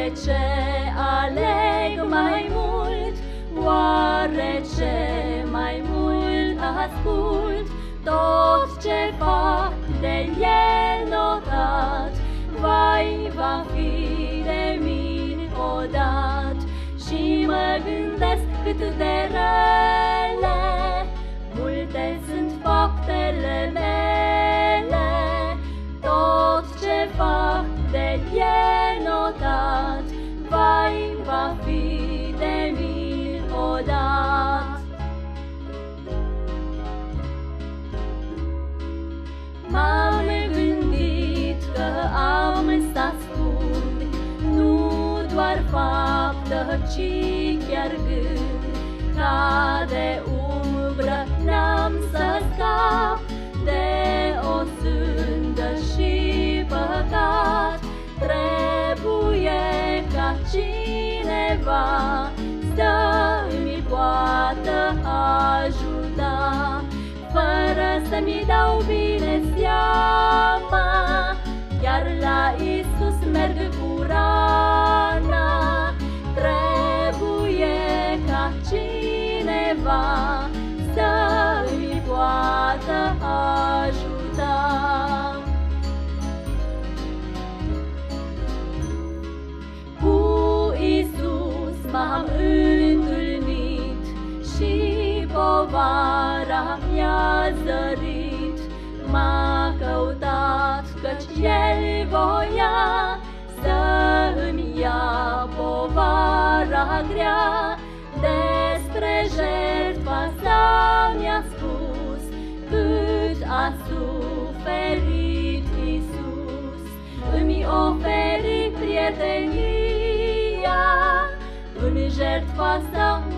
Oare ce aleg mai mult? Oare ce mai mult ascult? Tot ce fac de el notat, Vai, va fi de mine odat. Și mă gândesc cât de rele, ci chiar gând Ca de umbră n-am să scap De o sândă și păcat. Trebuie ca cineva Să-mi poată ajuta. Fără să-mi dau bine seama ca cineva Să-mi poată ajuta. Cu Isus m-am întâlnit Și povara mi-a zărit świętej mija, Până jertfa sa.